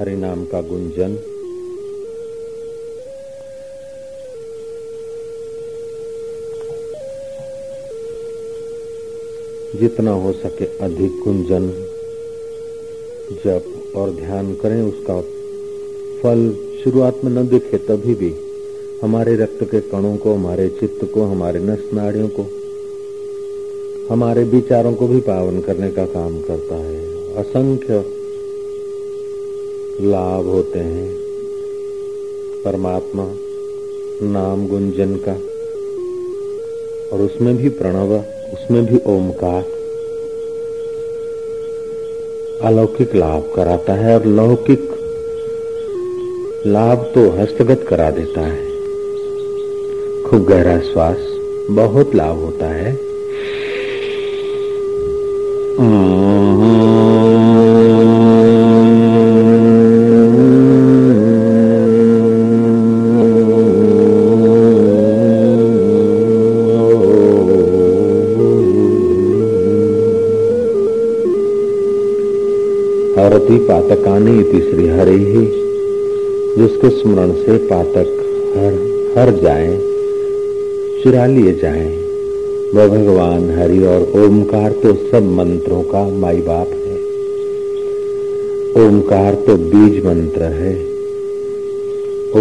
हरि नाम का गुंजन। जितना हो सके अधिक गुंजन। जप और ध्यान करें उसका फल। शुरुआत में न दिखे तभी भी हमारे रक्त के कणों को, हमारे चित्त को, हमारे नस नाड़ियों को, हमारे विचारों को भी पावन करने का काम करता है। असंख्य लाभ होते हैं। परमात्मा नाम गुंजन का और उसमें भी प्रणव, उसमें भी ओमकार। अलौकिक लाभ कराता है और लौकिक लाभ तो हस्तगत करा देता है। खूब गहरा श्वास, बहुत लाभ होता है। हरती पातकानी इति श्री हरे ही जिसके स्मरण से पातक हर हर जाए, चुरा लिए जाए। वह भगवान हरि और ओमकार तो सब मंत्रों का माई बाप है। ओमकार तो बीज मंत्र है।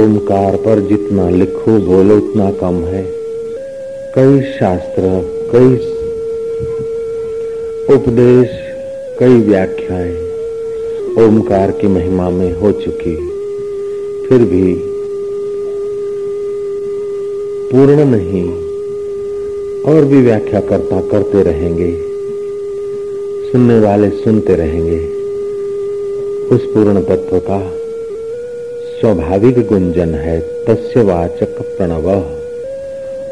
ओमकार पर जितना लिखो बोलो उतना कम है। कई शास्त्र, कई उपदेश, कई व्याख्याएँ ओमकार की महिमा में हो चुकी फिर भी पूर्ण नहीं, और भी व्याख्या करता करते रहेंगे, सुनने वाले सुनते रहेंगे। उस पूर्ण तत्व का स्वाभाविक गुंजन है तस्य वाचक प्रणव।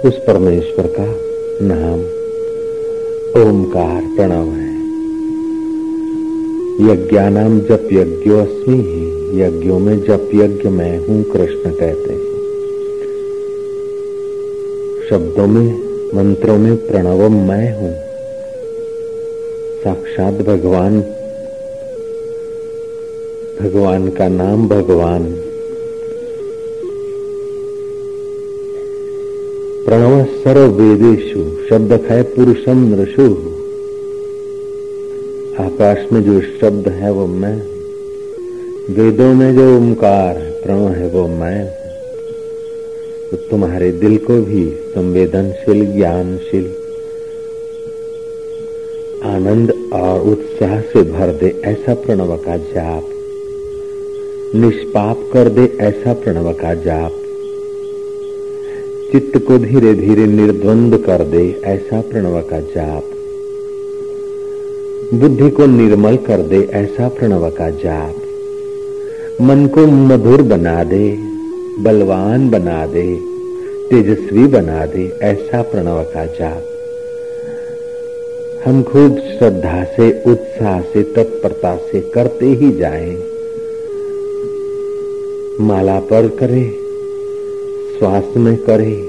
उस परमेश्वर का नाम ओमकार प्रणव है। यज्ञानाम जप यज्ञो अस्मी। ही यज्ञों में जप यज्ञ मैं हूँ, कृष्ण कहते हैं। शब्दों में, मंत्रों में, प्रणव मैं हूँ। साक्षात भगवान। भगवान का नाम भगवान। प्रणव सर्व वेदेशु शब्द है पुरुषम नृषु। आकाश में जो शब्द है वो मैं। वेदों में जो ओंकार प्रणव है वो मैं। तो तुम्हारे दिल को भी संवेदनशील, ज्ञानशील, आनंद और उत्साह से भर दे ऐसा प्रणव का जाप। निष्पाप कर दे ऐसा प्रणव का जाप। चित्त को धीरे धीरे निर्द्वंद कर दे ऐसा प्रणव का जाप। बुद्धि को निर्मल कर दे ऐसा प्रणव का जाप। मन को मधुर बना दे, बलवान बना दे, तेजस्वी बना दे ऐसा प्रणव का जाप। हम खूब श्रद्धा से, उत्साह से, तत्परता से करते ही जाएँ। माला पर करे, श्वास में करे।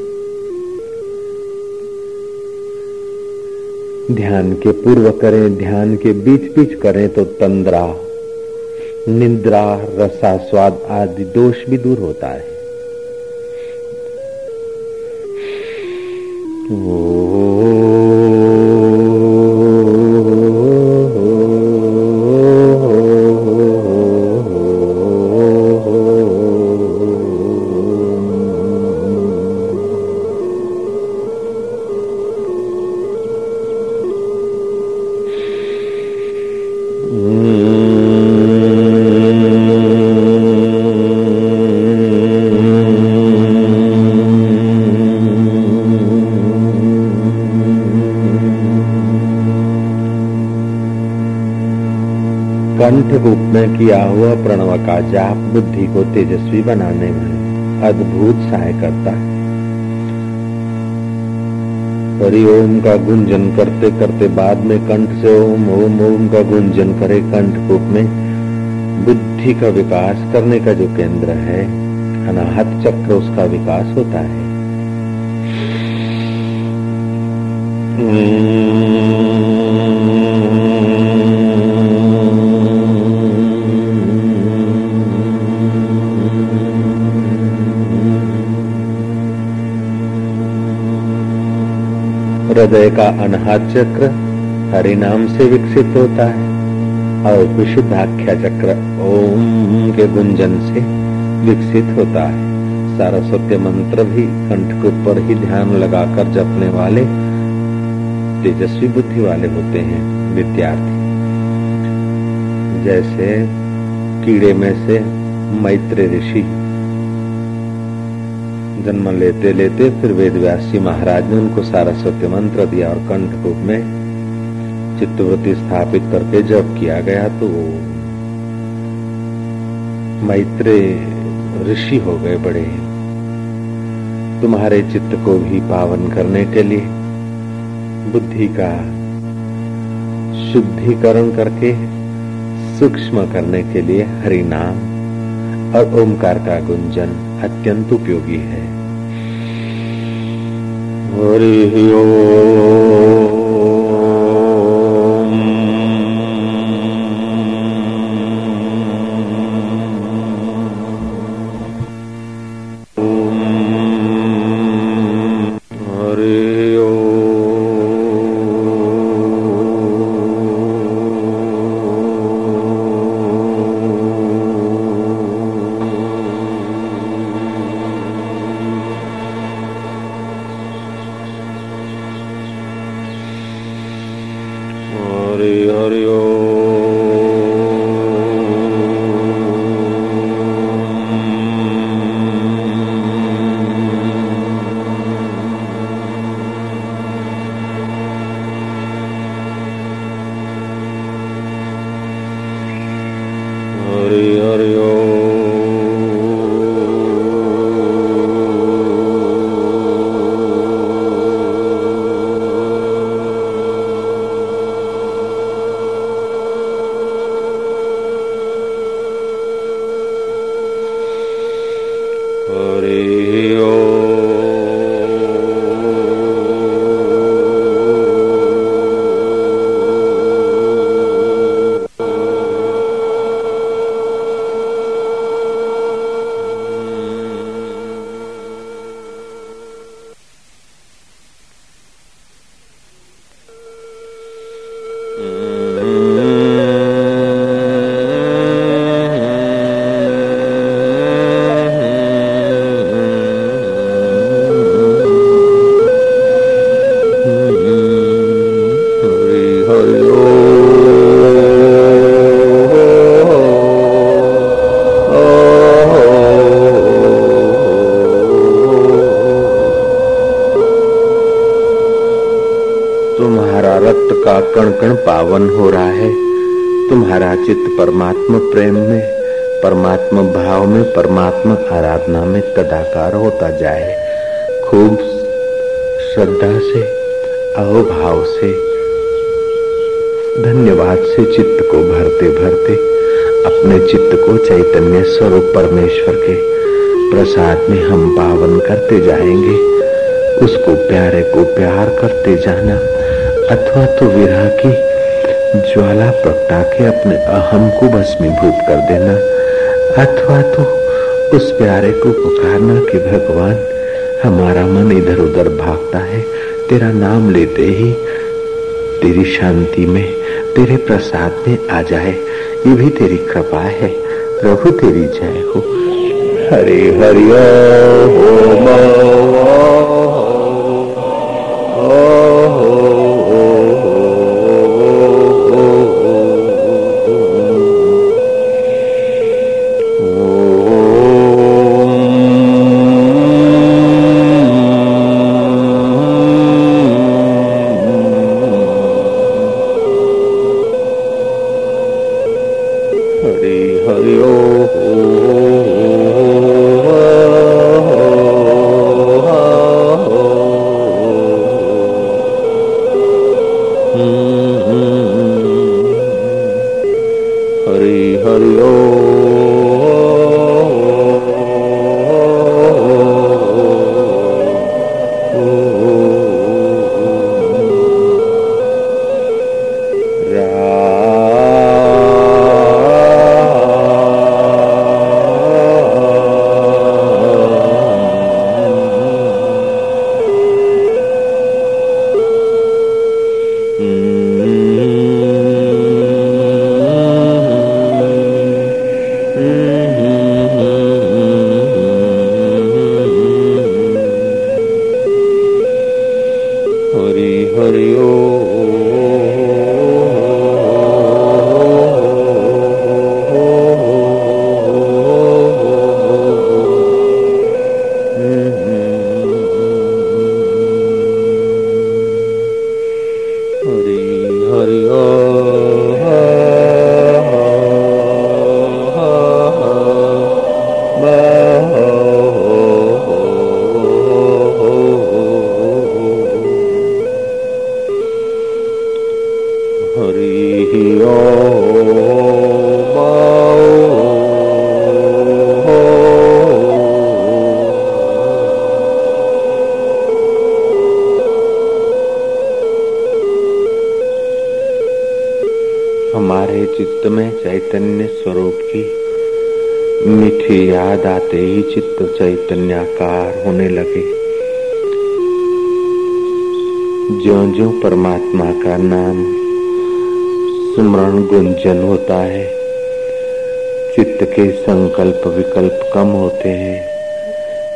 ध्यान के पूर्व करें, ध्यान के बीच बीच करें तो तंद्रा, निद्रा, रसा, स्वाद आदि दोष भी दूर होता है। ओ में किया हुआ प्रणव का जाप बुद्धि को तेजस्वी बनाने में अद्भुत सहाय करता है। हरि ओम का गुंजन करते करते बाद में कंठ से ओम ओम ओम का गुंजन करे कंठ रूप में। बुद्धि का विकास करने का जो केंद्र है, अनाहत चक्र उसका विकास होता है। हृदय का अनहात चक्र हरि नाम से विकसित होता है और विशुद्धाख्या चक्र ओम के गुंजन से विकसित होता है। सारस्वत्य मंत्र भी कंठ के ऊपर ही ध्यान लगाकर जपने वाले तेजस्वी बुद्धि वाले होते हैं, विद्यार्थी। जैसे कीड़े में से मैत्र ऋषि जन्म लेते लेते फिर वेद व्यासी महाराज ने उनको सारस्वती मंत्र दिया और कंठ रूप में चित्तवृत्ति स्थापित करके जब किया गया तो मैत्रे ऋषि हो गए बड़े। तुम्हारे चित्त को भी पावन करने के लिए, बुद्धि का शुद्धिकरण करके, सूक्ष्म करने के लिए हरि नाम और ओमकार का गुंजन। अत्यंत उपयोगी है। हरि ओ तुम्हारा चित्त परमात्मा प्रेम में, परमात्मा भाव में, परमात्मा आराधना में तदाकार होता जाए। खूब श्रद्धा से अवभाव से, धन्यवाद से चित्त को भरते भरते, अपने चित्त को चैतन्य स्वरूप परमेश्वर के प्रसाद में हम पावन करते जाएँगे। उसको प्यारे को प्यार करते जाना, अथवा तो विरह की ज्वाला प्रगटा के अपने अहम को भस्मीभूत कर देना, अथवा तो उस प्यारे को पुकारना कि भगवान, हमारा मन इधर उधर भागता है, तेरा नाम लेते ही तेरी शांति में, तेरे प्रसाद में आ जाए, ये भी तेरी कृपा है, प्रभु तेरी जय हो। हरे हरि ओ कम होते हैं।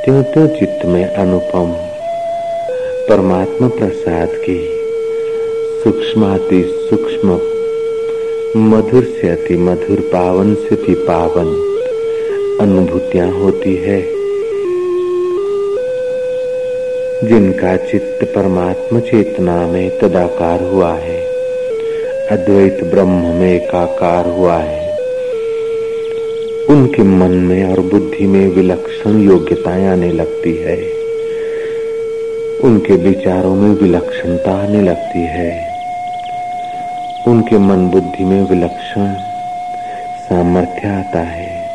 त्यों त्यों चित्त में अनुपम, परमात्मा प्रसाद की सूक्ष्माति सूक्ष्म, मधुर से अति मधुर, पावन से भी पावन अनुभूतियाँ होती है। जिनका चित्त परमात्मा चेतना में तदाकार हुआ है, अद्वैत ब्रह्म में एकाकार हुआ है। उनके मन में और बुद्धि में विलक्षण योग्यताएँ आने लगती है। उनके विचारों में विलक्षणता आने लगती है। उनके मन बुद्धि में विलक्षण सामर्थ्य आता है।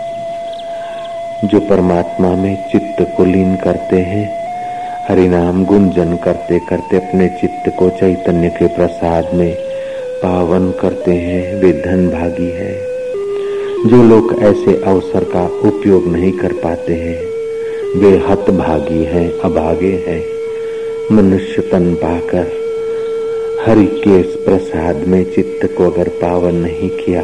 जो परमात्मा में चित्त को लीन करते हैं, हरिनाम गुंजन करते करते अपने चित्त को चैतन्य के प्रसाद में पावन करते हैं, वे धन भागी है। जो लोग ऐसे अवसर का उपयोग नहीं कर पाते हैं, वे हतभागी हैं, अभागे हैं। मनुष्य तन पाकर हरि के प्रसाद में चित्त को अगर पावन नहीं किया,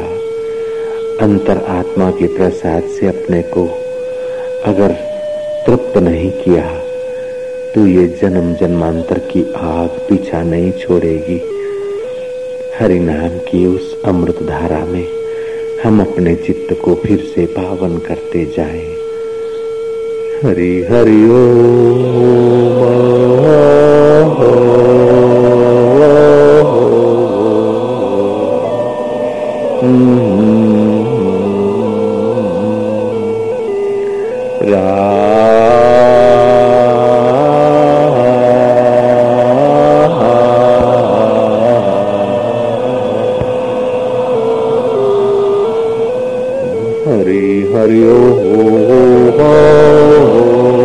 अंतर आत्मा के प्रसाद से अपने को अगर तृप्त नहीं किया तो ये जन्म जन्मांतर की आग पीछा नहीं छोड़ेगी। हरि नाम की उस अमृत धारा में हम अपने चित्त को फिर से पावन करते जाए। हरि हरि हरि हरि ओ हो हो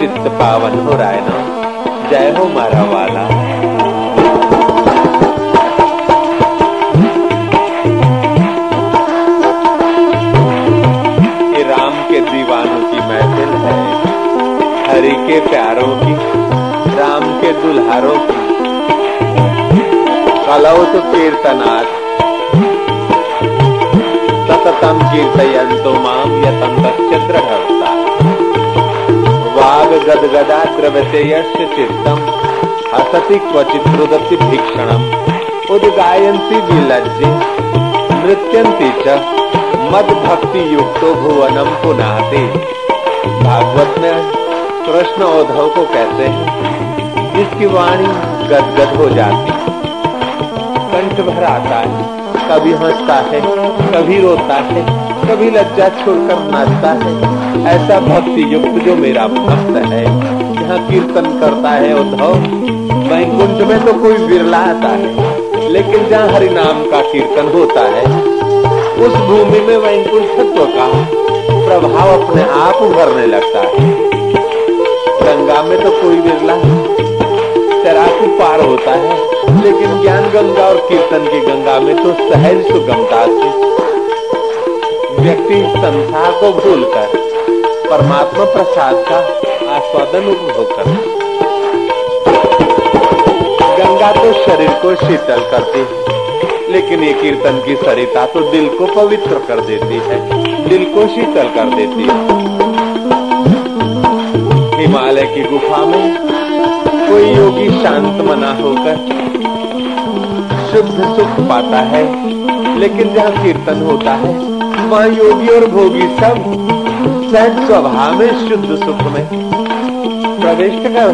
चित्त पावन हो है ना। जय हो मारा वाला। राम के दीवानों की महफिल है, हरि के प्यारों की, राम के दुल्हारों की। कलौ तो कीर्तनाथ सततम कीर्तयंतो माम यतम दृढ़ता वाग गदगदा द्रवते यस्य चित्तम। हसति क्वचित रुदति भीक्षणम। उद्गायन्ति विलज्जे। नृत्यन्ति च मद भक्ति युक्तो भुवनम पुनाते। भागवत में कृष्ण उद्धव को कहते हैं, जिसकी वाणी गदगद हो जाती। कंठ भर आता है, कभी हंसता है, कभी रोता है। कभी लज्जा छोड़कर नाचता है। ऐसा भक्ति युक्त जो मेरा भक्त है, यहाँ कीर्तन करता है उद्धव। वैकुंठ में तो कोई बिरला आता है, लेकिन जहाँ हरि नाम का कीर्तन होता है, उस भूमि में वैकुंठत्व का प्रभाव अपने आप उभरने लगता है। गंगा में तो कोई बिरला चराकू पार होता है, लेकिन ज्ञान गंगा और कीर्तन की गंगा में तो सहज सुगमता से व्यक्ति संसार को भूलकर परमात्मा प्रसाद का आस्वादन उपभोग कर गंगा तो शरीर को शीतल करती है, लेकिन ये कीर्तन की सरिता तो दिल को पवित्र कर देती है, दिल को शीतल कर देती है। हिमालय की गुफा में कोई योगी शांत मना होकर शुद्ध सुख पाता है, लेकिन जहाँ कीर्तन होता है वहाँ योगी और भोगी सब सहज स्वभाव में शुद्ध सुख में प्रवेश कर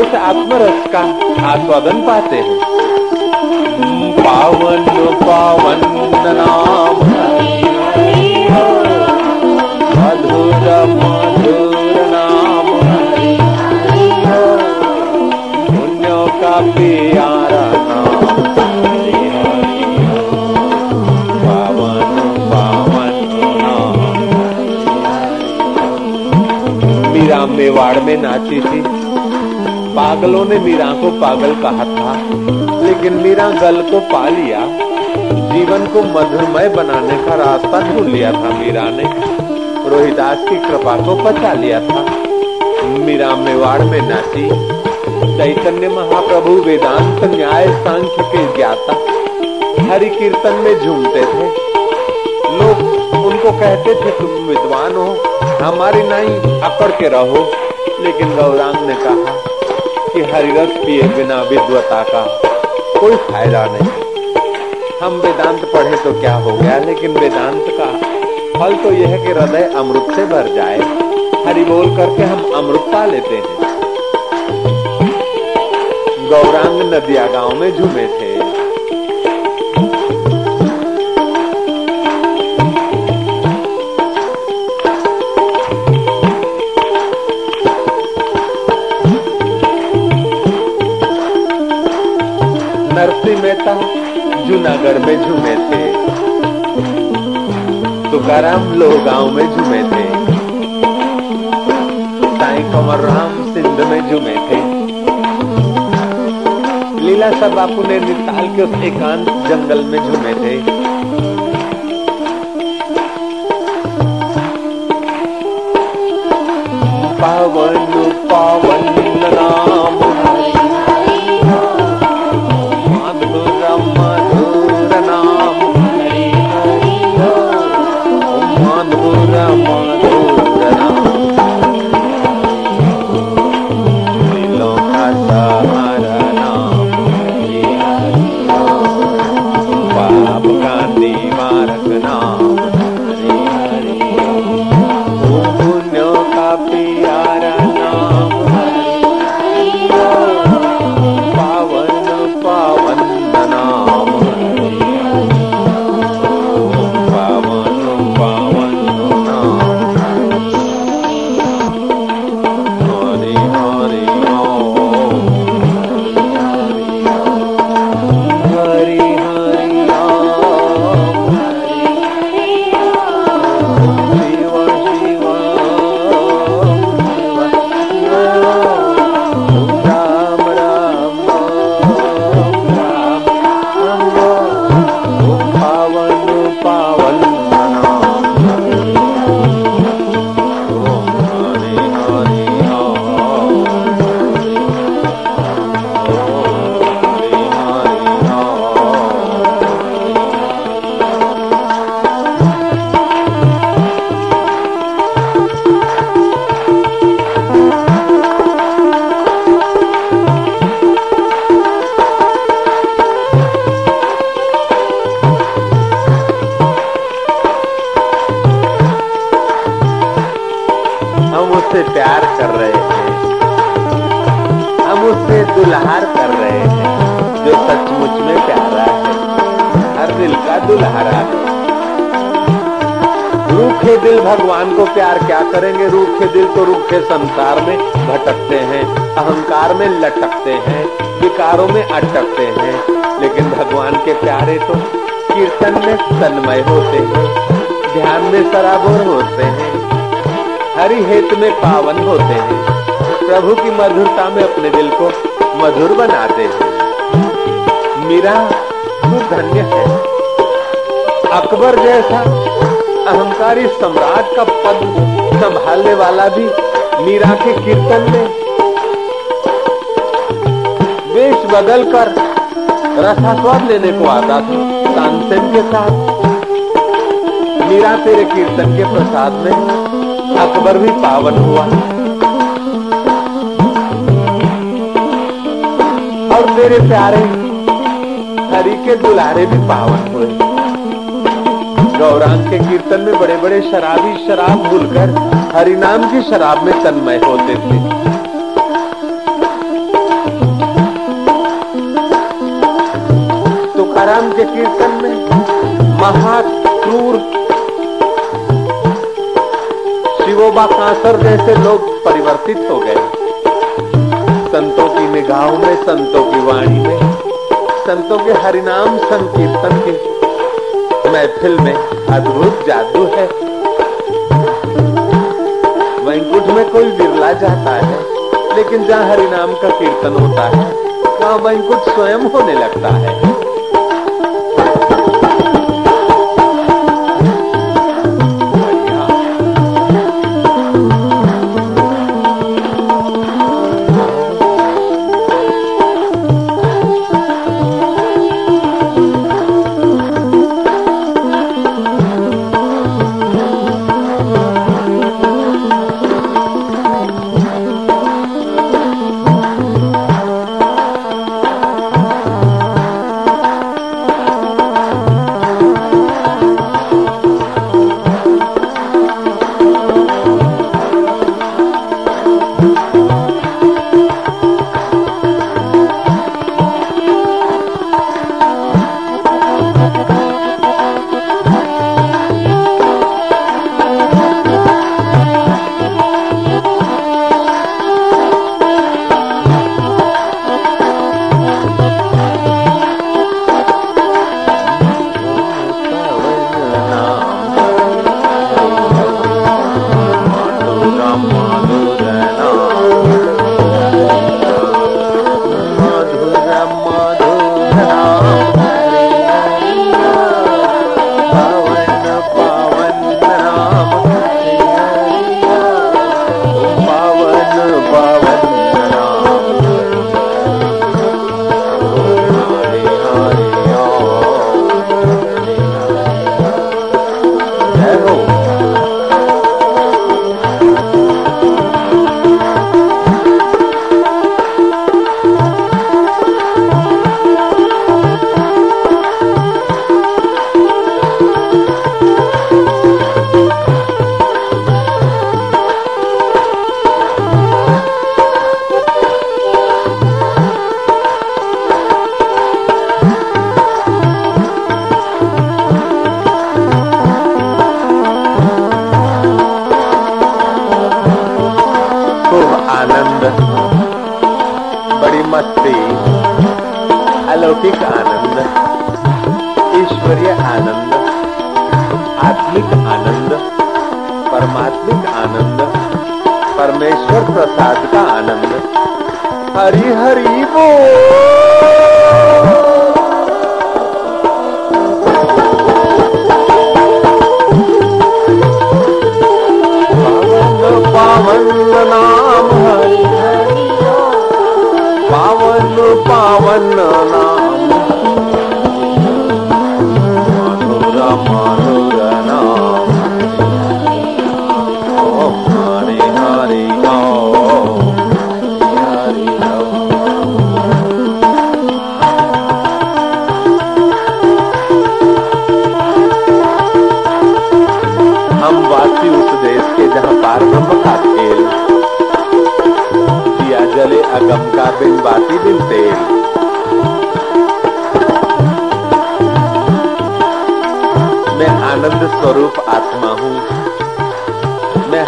उस आत्मरस का आस्वादन पाते हैं। पावन पावन नाम। मधुर मधुर नाम। का प्यारा मेवाड़ में नाची थी। पागलों ने मीरा को पागल कहा था, लेकिन मीरा गल को पा लिया। जीवन को मधुरमय बनाने का रास्ता ढूंढ लिया था मीरा ने। रोहिदास की कृपा को बचा लिया था। मीरा मेवाड़ में नाची। चैतन्य महाप्रभु वेदांत न्याय सांख्य के ज्ञाता। हरि कीर्तन में झूमते थे। लोग उनको कहते थे, तुम विद्वान हो हमारी नाई अकड़ के रहो। लेकिन गौरांग ने कहा कि हरिरस पिए बिना विद्वता का कोई फ़ायदा नहीं। हम वेदांत पढ़े तो क्या हो गया, लेकिन वेदांत का फल तो यह है कि हृदय अमृत से भर जाए। हरि बोल करके हम अमृत पा लेते हैं। गौरांग नदिया गाँव में झूमे थे। जूनागढ़ में झूमे थे। तुकाराम लो गाँव में झूमे थे। साई कंवर राम सिंध में झूमे थे। लीला सब बापू ने निताल के एकांत जंगल में झूमे थे। पावन पावन नाम पावन होते हैं। प्रभु की मधुरता में अपने दिल को मधुर बनाते हैं। मीरा, तू धन्य है। अकबर जैसा अहंकारी सम्राट का पद संभालने वाला भी मीरा के कीर्तन में। वेश बदल कर रसास्वाद लेने को आता था तानसेन के साथ। मीरा तेरे कीर्तन के प्रसाद में अकबर भी पावन हुआ। तेरे प्यारे हरि के दुलारे भी पावन हुए। गौरांग के कीर्तन में बड़े बड़े शराबी शराब भूलकर हरिनाम की शराब में तन्मय होते थे। तुकाराम के कीर्तन में महाक्रूर शिवोबा कांसर जैसे लोग परिवर्तित हो गए। संतों की निगाहों में, संतों की वाणी में, संतों के हरिनाम संकीर्तन के महफिल में अद्भुत जादू है। वैंकुट में कोई बिरला जाता है, लेकिन जहाँ हरिनाम का कीर्तन होता है, वहाँ वैंकुट स्वयं होने लगता है।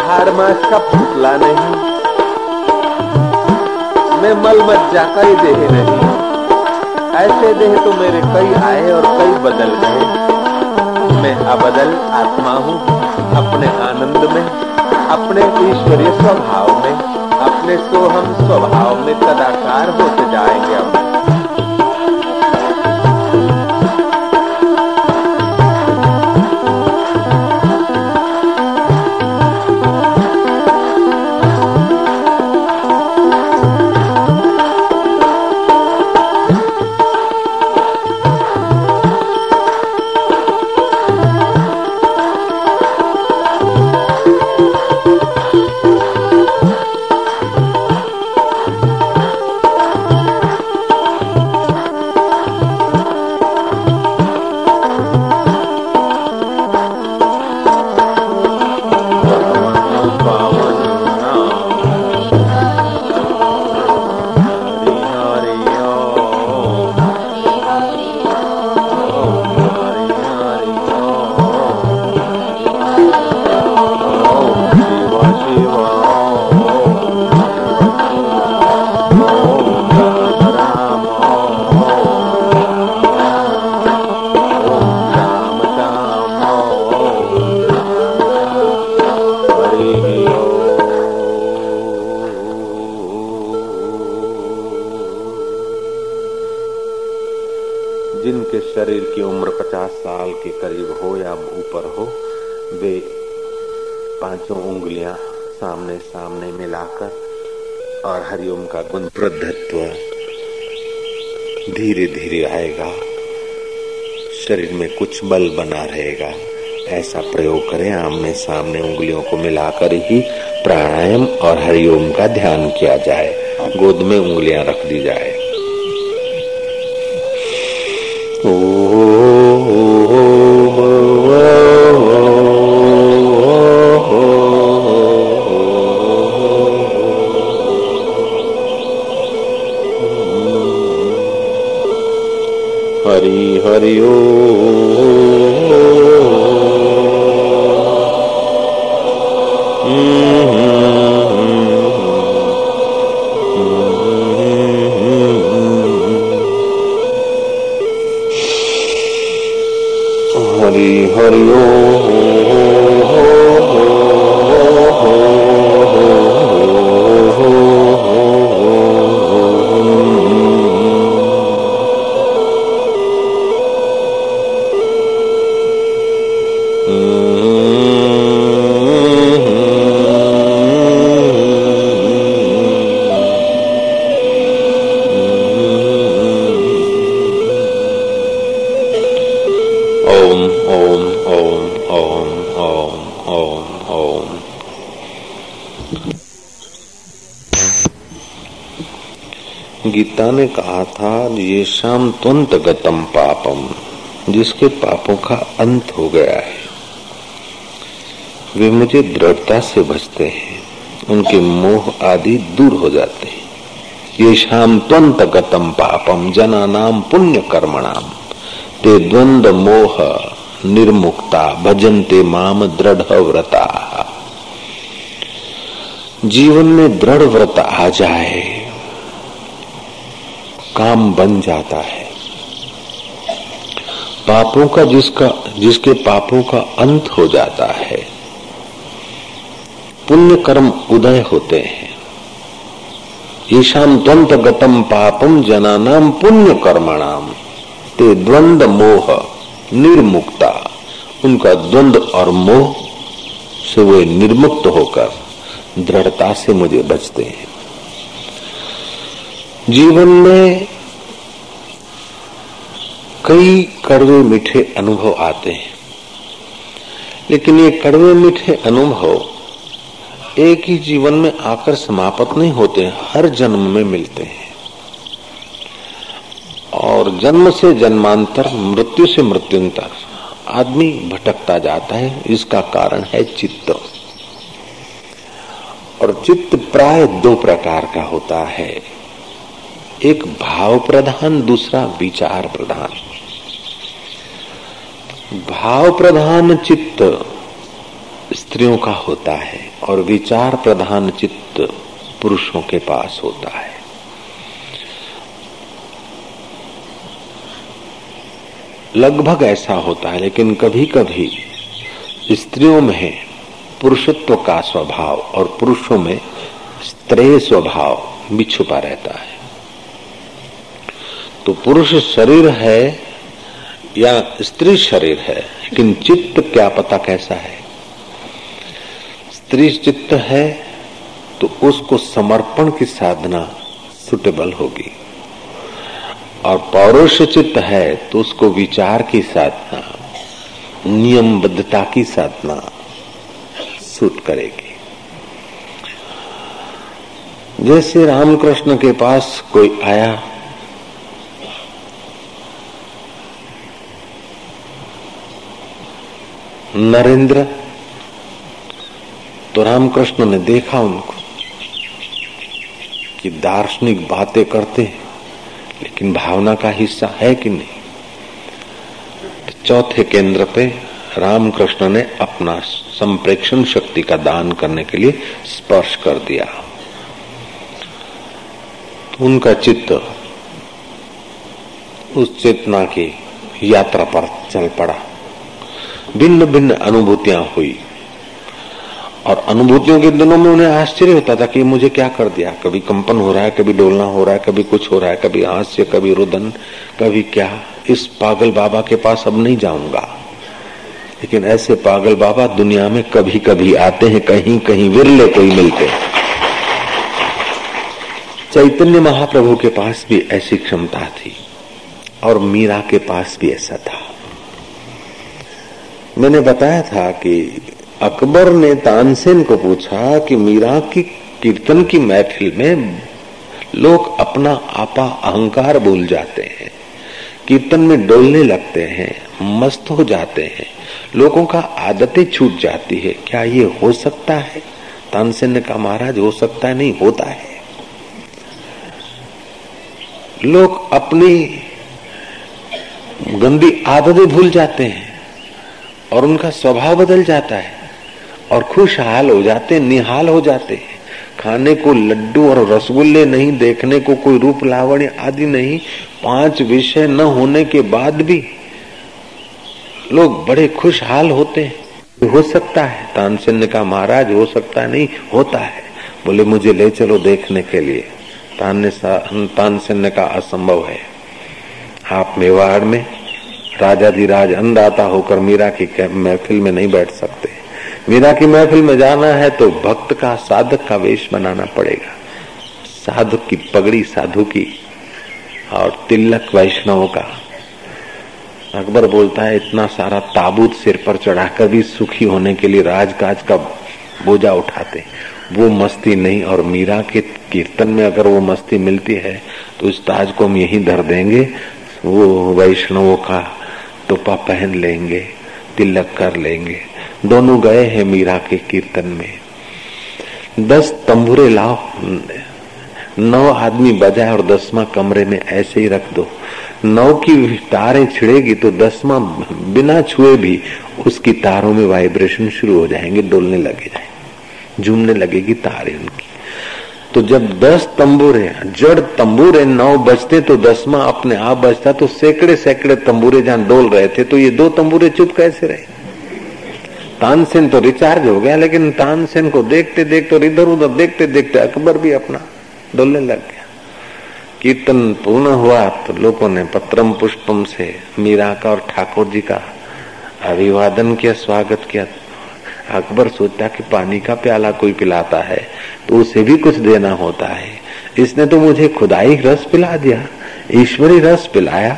मास का नहीं। मैं मल मज्जा का ही देह नहीं। ऐसे देह तो मेरे कई आए और कई बदल गए। मैं अबदल आत्मा हूँ, अपने आनंद में, अपने ईश्वरीय स्वभाव में, अपने सोहम स्वभाव में कदाकार होते जाएँगे अब। बल बना रहेगा। ऐसा प्रयोग करें, आमने सामने उंगलियों को मिलाकर ही प्राणायाम और हरिओम का ध्यान किया जाए। गोद में उंगलियाँ रख दी जाए। शाम तुंत गतम पापम, जिसके पापों का अंत हो गया है। वे मुझे दृढ़ता से बचते हैं, उनके मोह आदि दूर हो जाते हैं। ये शाम त्वंत गतम पापम जना नाम पुण्य कर्मणाम ते द्वंद मोह निर्मुक्ता, भजन्ते माम दृढ़ व्रता जीवन में दृढ़ व्रत आ जाए, काम बन जाता है। पापों का जिसका, जिसके पापों का अंत हो जाता है। पुण्य कर्म उदय होते हैं। ईशान द्वंद गतम पापम जनानाम पुण्य कर्मणाम ते द्वंद मोह निर्मुक्ता। उनका द्वंद और मोह से वे निर्मुक्त होकर दृढ़ता से मुझे बचते हैं। जीवन में कई कड़वे मीठे अनुभव आते हैं। लेकिन ये कड़वे मीठे अनुभव एक ही जीवन में आकर समाप्त नहीं होते, हर जन्म में मिलते हैं। और जन्म से जन्मांतर, मृत्यु से मृत्युंतर आदमी भटकता जाता है, इसका कारण है चित्त। और चित्त प्राय दो प्रकार का होता है। एक भाव प्रधान दूसरा विचार प्रधान भाव प्रधान चित्त स्त्रियों का होता है और विचार प्रधान चित्त पुरुषों के पास होता है। लगभग ऐसा होता है, लेकिन कभी कभी स्त्रियों में पुरुषत्व का स्वभाव और पुरुषों में स्त्रेय स्वभाव भी छुपा रहता है। तो पुरुष शरीर है या स्त्री शरीर है, लेकिन चित्त क्या पता कैसा है? स्त्री चित्त है तो उसको समर्पण की साधना सुटेबल होगी। और पौरुष चित्त है तो उसको विचार की साधना, नियमबद्धता की साधना सूट करेगी। जैसे रामकृष्ण के पास कोई आया नरेंद्र तो रामकृष्ण ने देखा उनको कि दार्शनिक बातें करते हैं, लेकिन भावना का हिस्सा है कि नहीं। तो चौथे केंद्र पे रामकृष्ण ने अपना संप्रेक्षण शक्ति का दान करने के लिए स्पर्श कर दिया। तो उनका चित्त उस चेतना की यात्रा पर चल पड़ा। भिन्न भिन्न अनुभूतियाँ हुई। और अनुभूतियों के दिनों में उन्हें आश्चर्य होता था कि मुझे क्या कर दिया। कभी कंपन हो रहा है, कभी डोलना हो रहा है, कभी कुछ हो रहा है, कभी हास्य, कभी रुदन, कभी क्या। इस पागल बाबा के पास अब नहीं जाऊँगा। लेकिन ऐसे पागल बाबा दुनिया में कभी कभी आते हैं कहीं कहीं विरले कोई मिलते चैतन्य महाप्रभु के पास भी ऐसी क्षमता थी और मीरा के पास भी ऐसा था। मैंने बताया था कि अकबर ने तानसेन को पूछा कि मीरा की कीर्तन की महफिल में लोग अपना आपा अहंकार भूल जाते हैं, कीर्तन में डोलने लगते हैं, मस्त हो जाते हैं, लोगों का आदतें छूट जाती है। क्या ये हो सकता है? तानसेन ने कहा, महाराज, हो सकता है नहीं, होता है। लोग अपनी गंदी आदतें भूल जाते हैं। और उनका स्वभाव बदल जाता है और खुशहाल हो जाते, निहाल हो जाते हैं। खाने को लड्डू और रसगुल्ले नहीं, देखने को कोई रूप लावण्य आदि नहीं, पाँच विषय न होने के बाद भी लोग बड़े खुशहाल होते हैं। हो सकता है, तानसेन कहा महाराज हो सकता नहीं, होता है। बोले, मुझे ले चलो देखने के लिए। तानसेन कहा असंभव है। आप मेवाड़ में राजाधिराज अन्नदाता होकर मीरा की महफिल में नहीं बैठ सकते। मीरा की महफिल में जाना है तो भक्त का, साधक का वेश बनाना पड़ेगा। साधु की पगड़ी साधु की और तिलक वैष्णव का। अकबर बोलता है, इतना सारा ताबूत सिर पर चढ़ाकर भी सुखी होने के लिए राजकाज का बोझा उठाते। वो मस्ती नहीं, और मीरा के कीर्तन में अगर वो मस्ती मिलती है तो उस ताज को हम यही धर देंगे। वो वैष्णवों का टोपा पहन लेंगे, तिलक कर लेंगे। दोनों गए हैं मीरा के कीर्तन में। दस तंबुरे लाओ। नौ आदमी बजाए और दसवा कमरे में ऐसे ही रख दो। नौ की तारें छिड़ेगी तो दसवा बिना छुए भी उसकी तारों में वाइब्रेशन शुरू हो जाएँगे, डोलने लगे जाएँगे। झूमने लगेगी तारे उनकी। तो जब दस तंबूरे जड़ तंबूरे नौ बजते तो दसवा अपने आप बजता तो सैकड़े सैकड़े तंबूरे जहाँ डोल रहे थे तो ये दो तंबूरे चुप कैसे रहे? तानसेन तो रिचार्ज हो गया, लेकिन तानसेन को देखते देखते और इधर उधर देखते देखते अकबर भी अपना डोलने लग गया। कीर्तन पूर्ण हुआ तो लोगों ने पत्रम पुष्पम से मीरा का और ठाकुर जी का अभिवादन किया, स्वागत किया। अकबर सोचता कि पानी का प्याला कोई पिलाता है तो उसे भी कुछ देना होता है। इसने तो मुझे खुदाई रस पिला दिया, ईश्वरी रस पिलाया,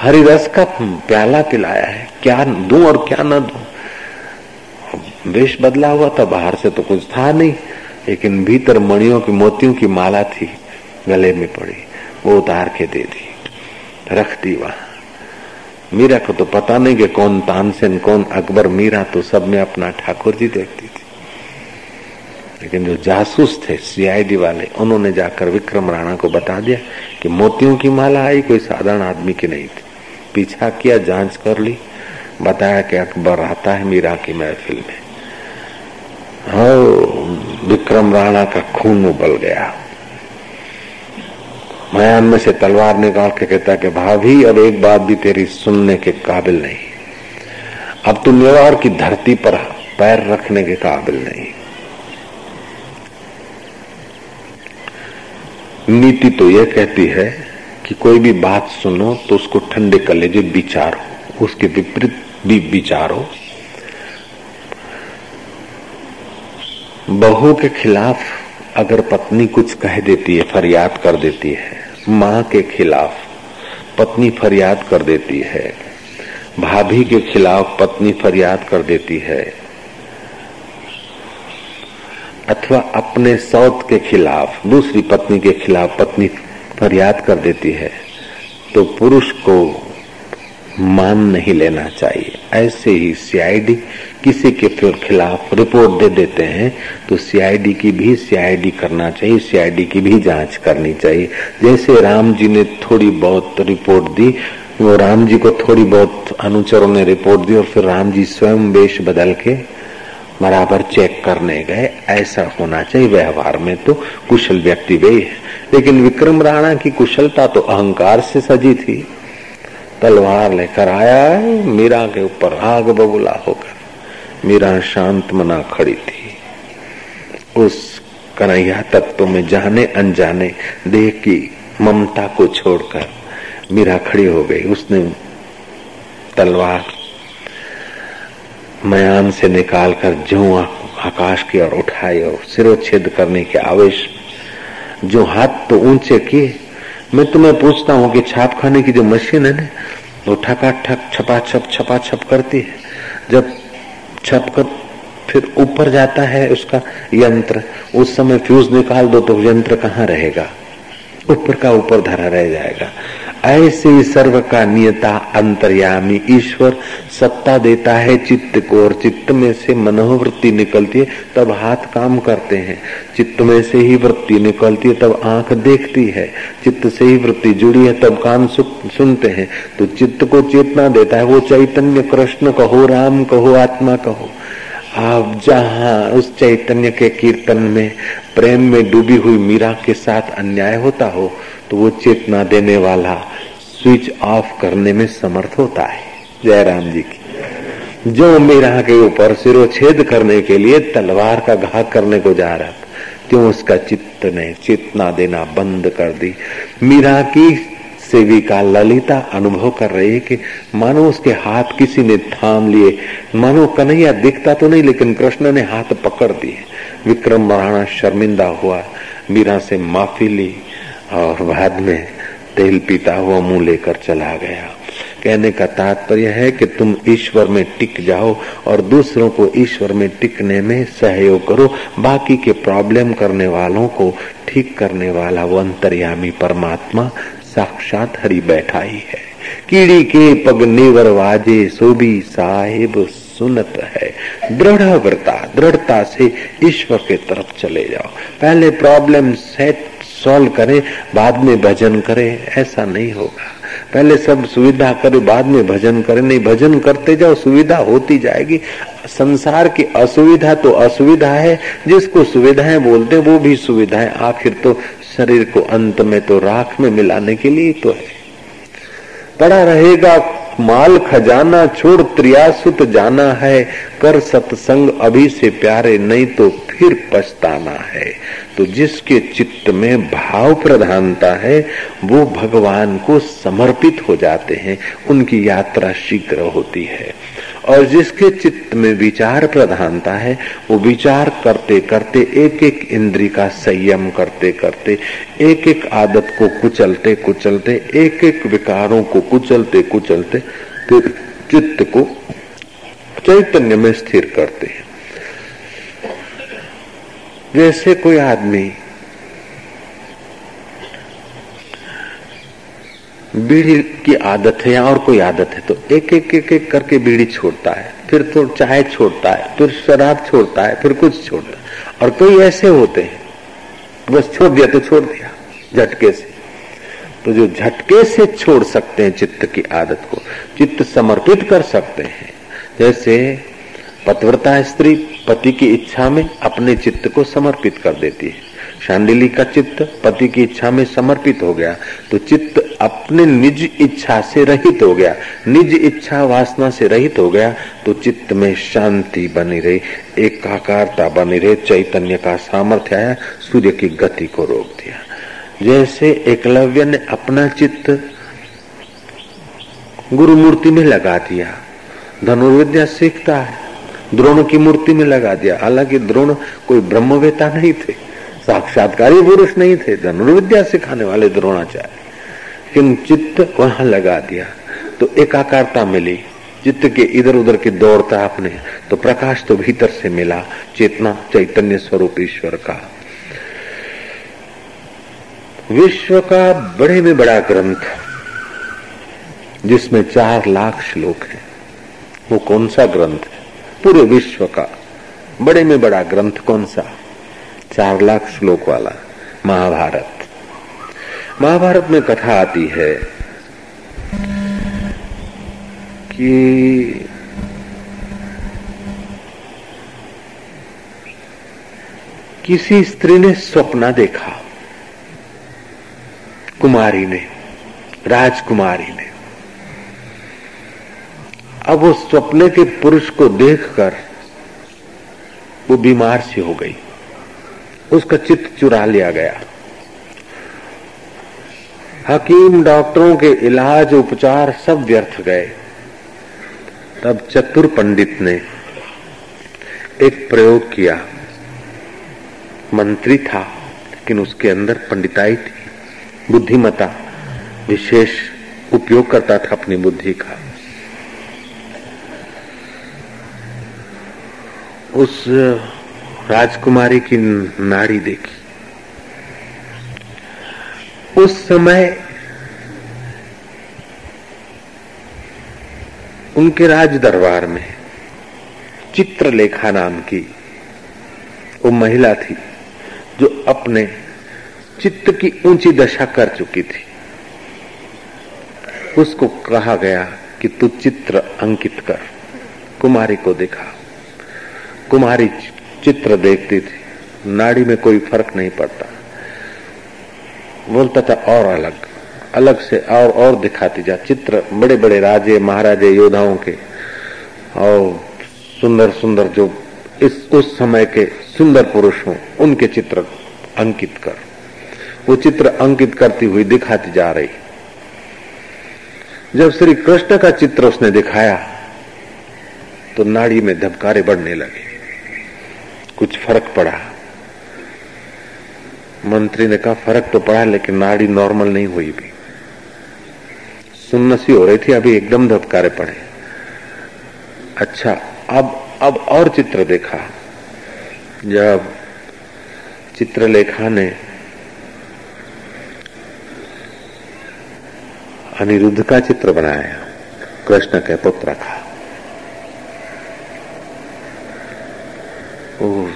हरी रस का प्याला पिलाया है, क्या दू और क्या न दू। वेश बदला हुआ था, बाहर से तो कुछ था नहीं, लेकिन भीतर मणियों की मोतियों की माला थी, गले में पड़ी, वो उतार के दे दी, रख दी वहाँ। मीरा को तो पता नहीं कि कौन तानसेन, कौन अकबर, मीरा तो सब में अपना ठाकुर जी देखती थी। लेकिन जो जासूस थे, सीआईडी वाले, उन्होंने जाकर विक्रम राणा को बता दिया कि मोतियों की माला आई, कोई साधारण आदमी की नहीं थी। पीछा किया, जाँच कर ली, बताया कि अकबर आता है मीरा की महफिल में। हाँ विक्रम राणा का खून उबल गया। मयान में से तलवार निकाल के कहता है कि भाभी, अब एक बात भी तेरी सुनने के काबिल नहीं। अब तू मेवाड़ की धरती पर पैर रखने के काबिल नहीं। नीति तो यह कहती है कि कोई भी बात सुनो तो उसको ठंडे कलेजे विचारो, उसके विपरीत भी विचारो। बहू के खिलाफ अगर पत्नी कुछ कह देती है, फरियाद कर देती है, माँ के खिलाफ पत्नी फरियाद कर देती है, भाभी के खिलाफ पत्नी फरियाद कर देती है, अथवा अपने सौत के खिलाफ, दूसरी पत्नी के खिलाफ पत्नी फरियाद कर देती है तो पुरुष को मान नहीं लेना चाहिए। ऐसे ही सीआईडी किसी के फिर खिलाफ रिपोर्ट दे देते हैं तो सीआईडी की भी सीआईडी करना चाहिए सीआईडी की भी जाँच करनी चाहिए। जैसे राम जी ने थोड़ी बहुत रिपोर्ट दी, वो राम जी को थोड़ी बहुत अनुचरों ने रिपोर्ट दी और फिर राम जी स्वयं वेश बदल के बराबर चेक करने गए। ऐसा होना चाहिए व्यवहार में तो कुशल व्यक्ति वे है। लेकिन विक्रम राणा की कुशलता तो अहंकार से सजी थी। तलवार लेकर आया मीरा के ऊपर आग बबूला होकर। मीरा शांत मना खड़ी थी। उस कन्हैया तत्व में जाने अनजाने देह की ममता को छोड़कर मीरा खड़ी हो गई। उसने तलवार, मयान से निकालकर जो आकाश की ओर उठाई और सिरोच्छेद करने के आवेश जो हाथ तो ऊँचे किए। मैं तुम्हें पूछता हूँ कि छाप खाने की जो मशीन है ना, वो ठका ठक छपा छप छपा छप करती है। जब छप पर फिर ऊपर जाता है उसका यंत्र। उस समय फ्यूज निकाल दो तो यंत्र कहाँ रहेगा? ऊपर का ऊपर धरा रह जाएगा। ऐसे ही सर्व का नियता अंतर्यामी ईश्वर सत्ता देता है, चित्त को और चित्त में से मनोवृत्ति निकलती है, तब हाथ काम करते हैं। चित्त में से ही वृत्ति निकलती है, तब आँख देखती है। चित्त से ही वृत्ति जुड़ी है, तब कान सुनते हैं। तो चित्त को चेतना देता है, वो चैतन्य कृष्ण कहो, राम कहो, आत्मा कहो। आप जहाँ उस चैतन्य के कीर्तन में, प्रेम में डूबी हुई मीरा के साथ अन्याय होता हो तो वो चेतना देने वाला स्विच ऑफ़ करने में समर्थ होता है। जयराम जी की। जो मीरा के ऊपर सिरोछेद करने के लिए तलवार का घात करने को जा रहा था, क्यों उसका चित्त ने चेतना देना बंद कर दी? मीरा की सेविका ललिता अनुभव कर रही है कि मानो उसके हाथ किसी ने थाम लिए। मानो कन्हैया दिखता तो नहीं, लेकिन कृष्ण ने हाथ पकड़ दिए। विक्रम महाराणा शर्मिंदा हुआ। मीरा से माफ़ी ली। और बाद में तेल पीता हुआ मुँह लेकर चला गया। कहने का तात्पर्य है कि तुम ईश्वर में टिक जाओ और दूसरों को ईश्वर में टिकने में सहयोग करो। बाकी के प्रॉब्लम करने वालों को ठीक करने वाला वो अंतर्यामी परमात्मा साक्षात हरि बैठा ही। है कीड़ी के पग निवर वाजे सो भी साहिब सुनत है। दृढ़ व्रता, दृढ़ता से ईश्वर के तरफ़ चले जाओ। पहले प्रॉब्लम सेट सॉल्व करें, बाद में भजन करें, ऐसा नहीं होगा। पहले सब सुविधा करे, बाद में भजन करे, नहीं, भजन करते जाओ, सुविधा होती जाएगी। संसार की असुविधा तो असुविधा है, जिसको सुविधाएँ बोलते वो भी सुविधाएँ। आखिर तो शरीर को अंत में तो राख में मिलाने के लिए तो है। पड़ा रहेगा माल खजाना छोड़ त्रियासुत जाना है, कर सत्संग अभी से प्यारे, नहीं तो फिर पछताना है। तो जिसके चित्त में भाव प्रधानता है, वो भगवान को समर्पित हो जाते हैं, उनकी यात्रा शीघ्र होती है। और जिसके चित्त में विचार प्रधानता है, वो विचार करते करते एक एक इंद्री का संयम करते करते एक एक आदत को कुचलते कुचलते एक एक विकारों को कुचलते कुचलते, फिर चित्त को चैतन्य में स्थिर करते हैं। जैसे कोई आदमी बीड़ी की आदत है या और कोई आदत है तो एक एक एक एक करके बीड़ी छोड़ता है, फिर तो चाय छोड़ता है, फिर शराब छोड़ता है, फिर कुछ छोड़ता है, और कोई ऐसे होते हैं, बस छोड़ दिया तो छोड़ दिया, झटके से। तो जो झटके से छोड़ सकते हैं चित्त की आदत को, चित्त समर्पित कर सकते हैं। जैसे पतव्रता स्त्री पति की इच्छा में अपने चित्त को समर्पित कर देती है। शांडिली का चित्त पति की इच्छा में समर्पित हो गया तो चित्त अपने निज इच्छा से रहित हो गया, निज इच्छा वासना से रहित हो गया तो चित्त में शांति बनी रही, एकाकारता बनी रही, चैतन्य का सामर्थ्य आया, सूर्य की गति को रोक दिया। जैसे एकलव्य ने अपना चित्त गुरु मूर्ति में लगा दिया, धनुर्विद्या सीखता है, द्रोण की मूर्ति में लगा दिया, हालाँकि द्रोण कोई ब्रह्मवेता नहीं थे। साक्षात्कारी पुरुष नहीं थे धनुर्विद्या सिखाने वाले द्रोणाचार्य। लेकिन चित्त वहाँ लगा दिया तो एकाकारता मिली। चित्त के इधर उधर की दौड़ता अपने तो प्रकाश तो भीतर से मिला, चेतना चैतन्य स्वरूप ईश्वर का। विश्व का बड़े में बड़ा ग्रंथ, जिसमें चार लाख श्लोक है। वो कौन सा ग्रंथ है? पूरे विश्व का बड़े में बड़ा ग्रंथ कौन सा? चार लाख श्लोक वाला, महाभारत। महाभारत में कथा आती है कि किसी स्त्री ने स्वप्न देखा, कुमारी ने, राजकुमारी ने। अब वो स्वप्ने के पुरुष को देखकर वो बीमार सी हो गई। उसका चित्त चुरा लिया गया। हकीम डॉक्टरों के इलाज, उपचार सब व्यर्थ गए। तब चतुर पंडित ने एक प्रयोग किया। मंत्री था, लेकिन उसके अंदर पंडिताई थी। बुद्धिमता, विशेष उपयोग करता था अपनी बुद्धि का। उस राजकुमारी की नाड़ी देखी। उस समय उनके राज दरबार में चित्रलेखा नाम की वो महिला थी, जो अपने चित्त की ऊँची दशा कर चुकी थी। उसको कहा गया कि तू चित्र अंकित कर, कुमारी को देखा। कुमारी चित्र देखती थी। नाड़ी में कोई फ़र्क नहीं पड़ता। बोलता था, और अलग अलग से और और दिखाती जा। चित्र बड़े बड़े राजे, महाराजे, योद्धाओं के, और सुंदर सुंदर जो इस, उस समय के सुंदर पुरुष हों, उनके चित्र अंकित कर। वो चित्र अंकित करती हुई दिखाती जा रही। जब श्री कृष्ण का चित्र उसने दिखाया तो नाड़ी में धबकारे बढ़ने लगे। कुछ फ़र्क पड़ा। मंत्री ने कहा, फ़र्क तो पड़ा, लेकिन नाड़ी नॉर्मल नहीं हुई भी। सुन्नसी हो रही थी, अभी एकदम धबकारे पड़े। अच्छा अब अब और चित्र देखा। जब चित्रलेखा ने अनिरुद्ध का चित्र बनाया, कृष्ण के पुत्र का। वो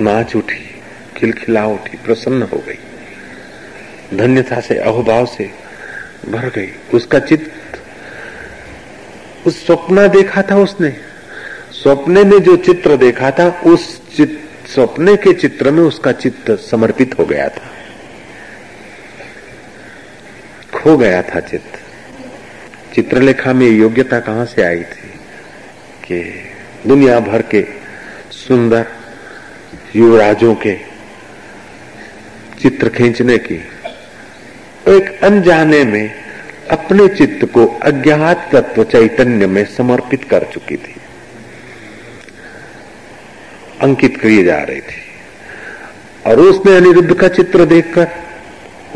नाच उठी खिलखिला उठी, प्रसन्न हो गई। धन्यता से, अहोभाव से भर गई। उसका चित्त, उस स्वप्न देखा था उसने। स्वप्ने ने जो चित्र देखा था, उस स्वप्ने के चित्र में उसका चित्त समर्पित हो गया था। खो गया था चित्त। चित्रलेखा में योग्यता कहाँ से आई थी? कि दुनिया भर के सुंदर युवराजों के चित्र खींचने की, एक अनजाने में अपने चित्त को अज्ञात तत्व चैतन्य में समर्पित कर चुकी थी। अंकित किए जा रही थी। और उसने अनिरुद्ध का चित्र देखकर,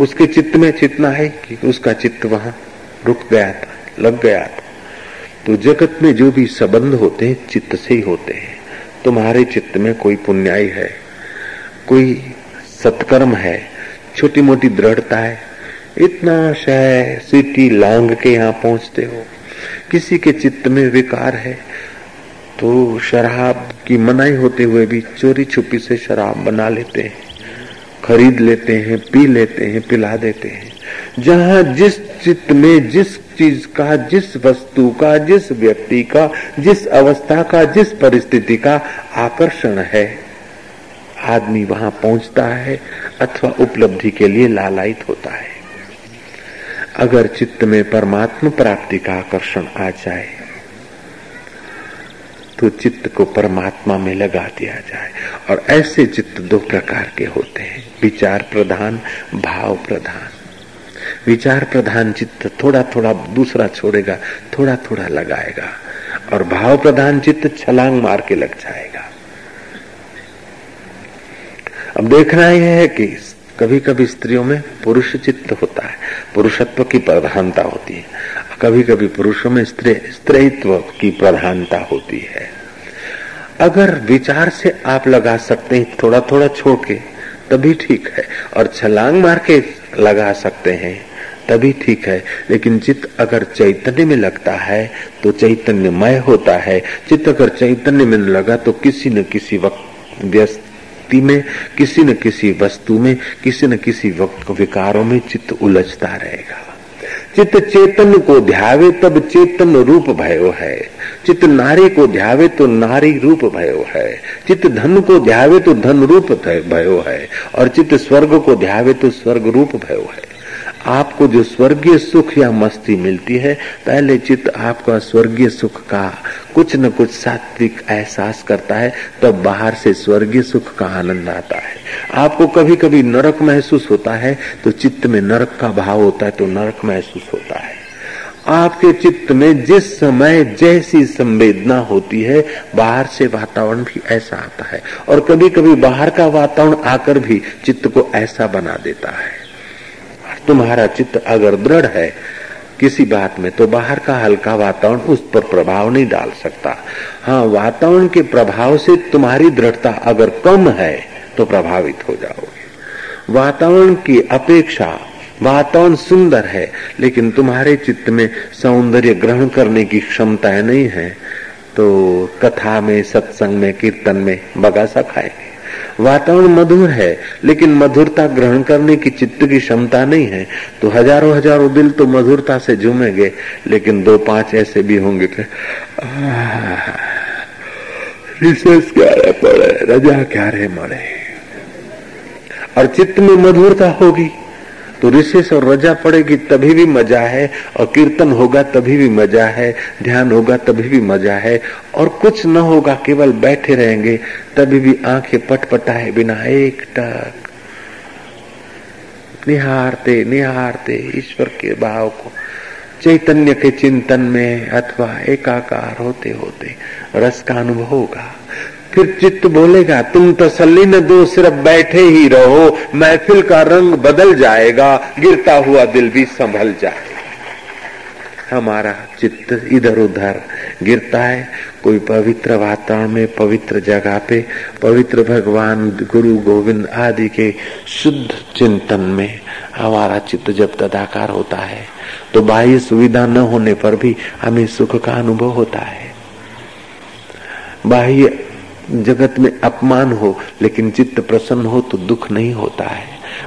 उसके चित्त में चितना है कि उसका चित्त वहाँ रुक गया था, लग गया था। तो जगत में जो भी संबंध होते हैं, चित्त से ही होते हैं। तुम्हारे चित्त में कोई पुण्याई है, कोई सत्कर्म है छोटी मोटी दृढ़ता है, इतना शह सीटी लांग के यहाँ पहुँचते हो, किसी के चित्त में विकार है तो शराब की मनाई होते हुए भी चोरी छुपी से शराब बना लेते हैं, खरीद लेते हैं, पी लेते हैं, पिला देते हैं। जहाँ जिस चित्त में जिस चीज़ का, जिस वस्तु का, जिस व्यक्ति का, जिस अवस्था का, जिस परिस्थिति का आकर्षण है, आदमी वहाँ पहुँचता है अथवा उपलब्धि के लिए लालायित होता है। अगर चित्त में परमात्मा प्राप्ति का आकर्षण आ जाए तो चित्त को परमात्मा में लगा दिया जाए। और ऐसे चित्त दो प्रकार के होते हैं, विचार प्रधान, भाव प्रधान। विचार प्रधान चित्त थोड़ा थोड़ा दूसरा छोड़ेगा थोड़ा थोड़ा लगाएगा और भाव प्रधान चित्त छलांग मार के लग जाएगा। अब देखना यह है कि कभी कभी स्त्रियों में पुरुष चित्त होता है, पुरुषत्व की प्रधानता होती है। कभी कभी पुरुषों में स्त्री, स्त्रीत्व की प्रधानता होती है। अगर विचार से आप लगा सकते हैं थोड़ा थोड़ा छोड़ के, तभी ठीक है। और छलांग मार के लगा सकते हैं तभी ठीक है। लेकिन चित्त अगर चैतन्य में लगता है तो चैतन्यमय होता है। चित्त अगर चैतन्य में लगा तो किसी न किसी वक्त व्यस्ति में, किसी न किसी वस्तु में, किसी न किसी विकारों में चित्त उलझता रहेगा। चित्त चेतन को ध्यावे, तब चेतन रूप भयो है। चित्त नारी को ध्यावे तो नारी रूप भयो है। चित्त धन को ध्यावे तो धन रूप भयो है। और चित्त स्वर्ग को ध्यावे तो स्वर्ग रूप भयो है। आपको जो स्वर्गीय सुख या मस्ती मिलती है, पहले चित्त आपका स्वर्गीय सुख का कुछ न कुछ सात्विक एहसास करता है, तब बाहर से स्वर्गीय सुख का आनंद आता है। आपको कभी कभी नरक महसूस होता है तो चित्त में नरक का भाव होता है तो नरक महसूस होता है। आपके चित्त में जिस समय जैसी संवेदना होती है, बाहर से वातावरण भी ऐसा आता है, और कभी कभी बाहर का वातावरण आकर भी चित्त को ऐसा बना देता है। तुम्हारा चित्त अगर दृढ़ है किसी बात में तो बाहर का हल्का वातावरण उस पर प्रभाव नहीं डाल सकता। हाँ वातावरण के प्रभाव से तुम्हारी दृढ़ता अगर कम है तो प्रभावित हो जाओगे। वातावरण की अपेक्षा, वातावरण सुंदर है, लेकिन तुम्हारे चित्त में सौंदर्य ग्रहण करने की क्षमता नहीं है तो कथा में, सत्संग में, कीर्तन में बगासा खाएँगे। वातावरण मधुर है, लेकिन मधुरता ग्रहण करने की चित्त की क्षमता नहीं है। तो हज़ारों हज़ारों दिल तो मधुरता से झूमेंगे, लेकिन दो पाँच ऐसे भी होंगे रिसर्च क्या रहे पड़े, रजा क्या रहे मरे। और चित्त में मधुरता होगी। तो ऋषिश और रजा पड़ेगी तभी भी मज़ा है, और कीर्तन होगा तभी भी मज़ा है, ध्यान होगा तभी भी मज़ा है, और कुछ न होगा, केवल बैठे रहेंगे, तभी भी आँखें पटपटाए बिना एक टक। निहारते निहारते ईश्वर के भाव को, चैतन्य के चिंतन में अथवा एकाकार होते होते रस का अनुभव होगा। फिर चित्त बोलेगा, तुम तसल्ली न दो, सिर्फ़ बैठे ही रहो, महफिल का रंग बदल जाएगा, गिरता हुआ दिल भी संभल जाए हमारा चित्त इधर उधर गिरता है, कोई पवित्र वातावरण में, पवित्र जगह पे, पवित्र भगवान, गुरु गोविंद आदि के शुद्ध चिंतन में हमारा चित्त जब तदाकार होता है तो बाह्य सुविधा न होने पर भी हमें सुख का अनुभव होता है। बाह्य जगत में अपमान हो, लेकिन चित्त प्रसन्न हो तो दुख नहीं होता है।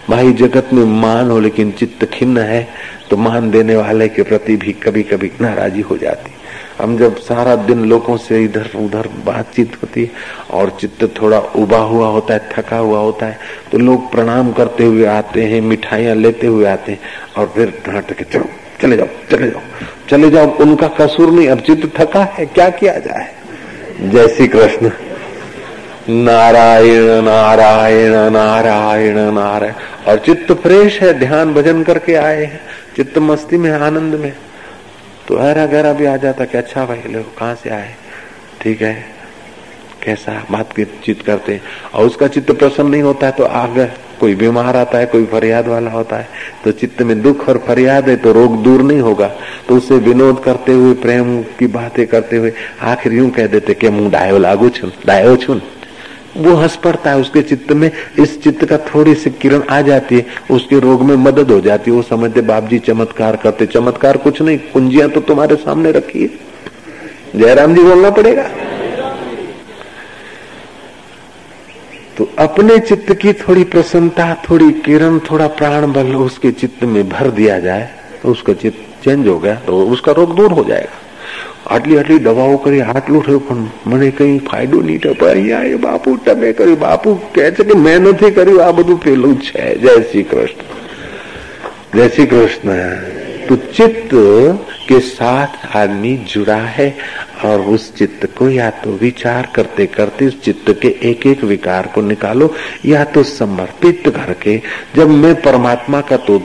भाई, जगत में मान हो, लेकिन चित्त खिन्न है तो मान देने वाले के प्रति भी कभी कभी नाराजी हो जाती। हम जब सारा दिन लोगों से इधर उधर बातचीत होती है, और चित्त थोड़ा उबा हुआ होता है, थका हुआ होता है तो लोग प्रणाम करते हुए आते हैं, मिठाइयाँ लेते हुए आते हैं, और फिर डांट के चलो, चले जाओ चले जाओ चले जाओ, उनका कसूर नहीं, अब चित्त थका है, क्या किया जाए? जय श्री कृष्ण। नारायण नारायण नारायण नारायण। और चित्त फ्रेश है, ध्यान भजन करके आए हैं। चित्त मस्ती में, आनंद में। तो हरा गहरा भी आ जाता कि अच्छा भाई लोग कहाँ से आए? ठीक है? कैसा? बात की चित करते हैं। और उसका चित्त प्रसन्न नहीं होता है तो आगे कोई बीमार आता है, कोई फरियाद वाला होता है तो चित्त में दुख और फरियाद है तो रोग दूर नहीं होगा। तो उसे विनोद करते हुए, प्रेम की बातें करते हुए, आखिर यूँ कह देते कि मुँह डायो लागू छुन, डायो छुन। वो हंस पड़ता है उसके चित्त में, इस चित्त का थोड़ी सी किरण आ जाती है, उसके रोग में मदद हो जाती है। वो समझते बाप जी चमत्कार करते, चमत्कार कुछ नहीं, कुंजियाँ तो तुम्हारे सामने रखी है। जयराम जी बोलना पड़ेगा। तो अपने चित्त की थोड़ी प्रसन्नता, थोड़ी किरण, थोड़ा प्राण बल उसके चित्त में भर दिया जाए तो उसका चित्त चेंज हो गया तो उसका रोग दूर हो जाएगा। આટલી આટલી દવાઓ કરી આટલું થયું પણ મને કઈ ફાયદો નહીં થયો અહીંયા એ બાપુ તમે કર્યું બાપુ કે છે કે મેં નથી કર્યું આ બધું પેલું છે જય શ્રી કૃષ્ણ जय श्री कृष्ण तो चित्त के साथ आदमी जुड़ा है और उस चित्त को या तो विचार करते करते उस चित्त के एक एक विकार को निकालो या तो समर्पित करके जब मैं परमात्मा का तो